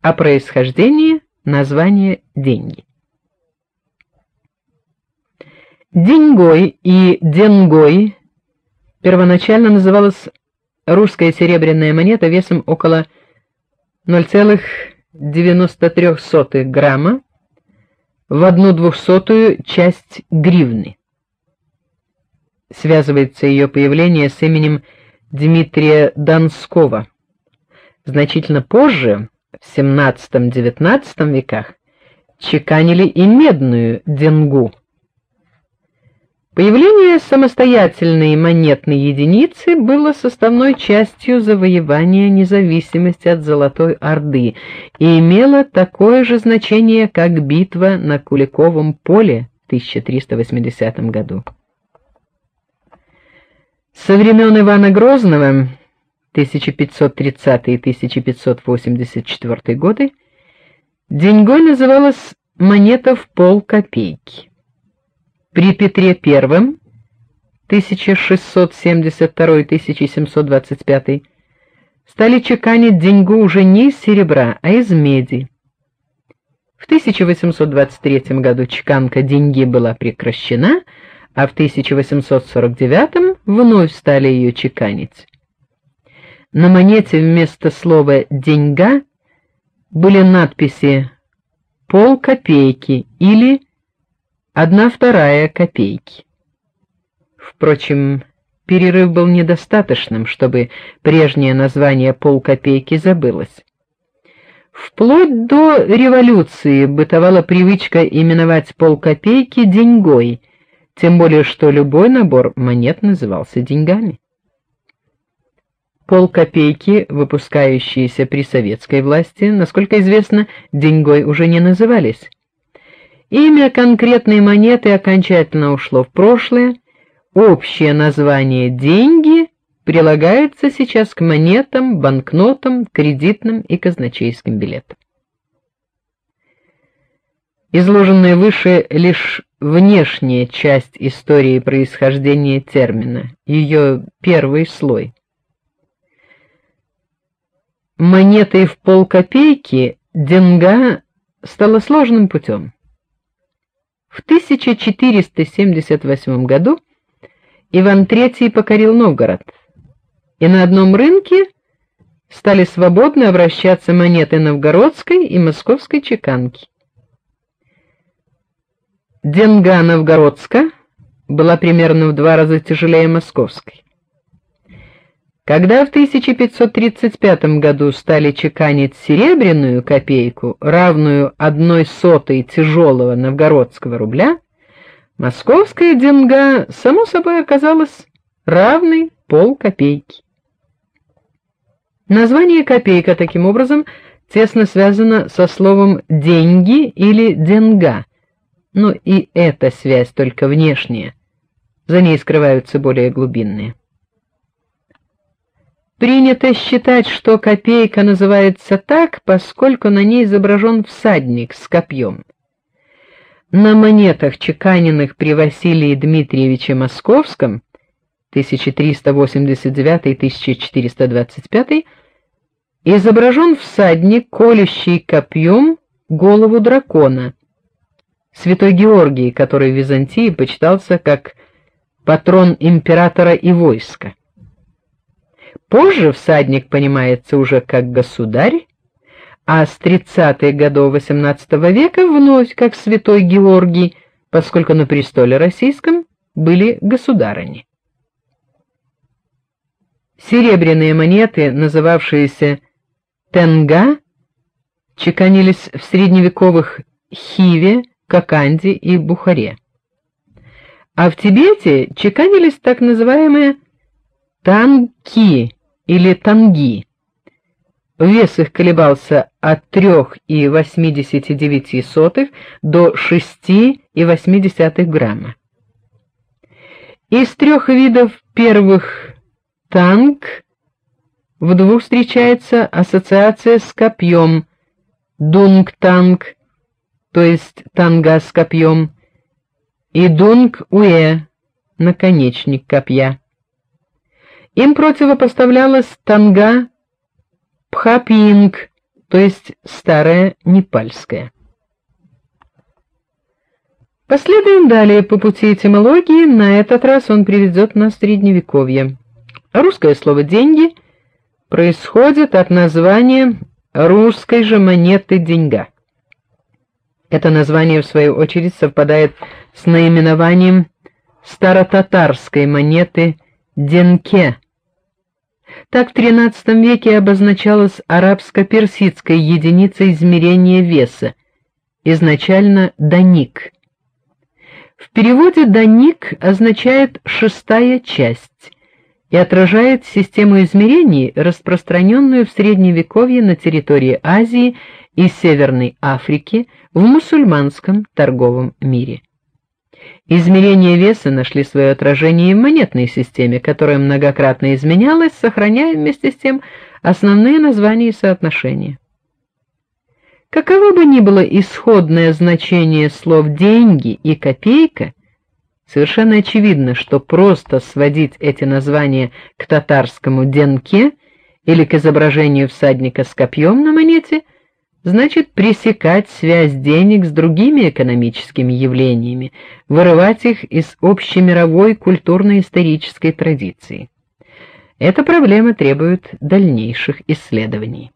О происхождении названия деньги. Деньгой и денгой первоначально называлась русская серебряная монета весом около 0,93 грамма в одну двухсотую часть гривны. Связывается ее появление с именем Дмитрия Донского. Значительно позже, в XVII-XIX веках, чеканили и медную денгу. Появление самостоятельной монетной единицы было составной частью завоевания независимости от Золотой Орды и имело такое же значение, как битва на Куликовом поле в 1380 году. Со времен Ивана Грозного 1530-1584 годы деньгой называлась монета в полкопейки. При Петре I 1672-1725 стали чеканить деньгу уже не из серебра, а из меди. В 1823 году чеканка деньги была прекращена, а в 1849 вновь стали ее чеканить. На монете вместо слова деньга были надписи пол копейки или одна вторая копейки. Впрочем, перерыв был недостаточным, чтобы прежнее название полкопейки забылось. Вплоть до революции бытовала привычка именовать полкопейки деньгой, тем более что любой набор монет назывался деньгами. Полкопейки, выпускающиеся при советской власти, насколько известно, деньгой уже не назывались. Имя конкретной монеты окончательно ушло в прошлое. Общее название деньги прилагается сейчас к монетам, банкнотам, кредитным и казначейским билетам. Изложенная выше лишь внешняя часть истории происхождения термина, ее первый слой. Монетой в полкопейки деньга стала сложным путем. В 1478 году Иван III покорил Новгород, и на одном рынке стали свободно обращаться монеты новгородской и московской чеканки. Деньга новгородская была примерно в два раза тяжелее московской. Когда в 1535 году стали чеканить серебряную копейку, равную одной сотой тяжелого новгородского рубля, московская деньга само собой оказалась равной полкопейки. Название копейка таким образом тесно связано со словом деньги или деньга. Но и эта связь только внешняя. За ней скрываются более глубинные. Принято считать, что копейка называется так, поскольку на ней изображен всадник с копьем. На монетах, чеканенных при Василии Дмитриевиче Московском 1389-1425, изображен всадник, колющий копьем голову дракона. Святой Георгий, который в Византии почитался как патрон императора и войска. Позже всадник понимается уже как государь, а с 30-х годов XVIII века вновь как святой Георгий, поскольку на престоле российском были государыни. Серебряные монеты, называвшиеся тенга, чеканились в средневековых Хиве, Коканде и Бухаре. А в Тибете чеканились так называемые танки или танги. Вес их колебался от 3,89 до 6,8 грамма. Из трех видов первых танк в двух встречается ассоциация с копьем дунг-танк, то есть танга с копьем, и дунг-уэ, наконечник копья. Им противопоставлялась танга Пхапинг, то есть старая непальская. Последуем далее по пути этимологии, на этот раз он приведет нас в средневековье. Русское слово деньги происходит от названия русской же монеты деньга. Это название в свою очередь совпадает с наименованием старотатарской монеты денке. Так в XIII веке обозначалась арабско-персидская единица измерения веса, изначально даник. В переводе даник означает шестая часть и отражает систему измерений, распространенную в средневековье на территории Азии и Северной Африки в мусульманском торговом мире. Измерения веса нашли свое отражение и в монетной системе, которая многократно изменялась, сохраняя вместе с тем основные названия и соотношения. Каково бы ни было исходное значение слов деньги и копейка, совершенно очевидно, что просто сводить эти названия к татарскому денке или к изображению всадника с копьем на монете – значит пресекать связь денег с другими экономическими явлениями, вырывать их из общемировой культурно-исторической традиции. Эта проблема требует дальнейших исследований.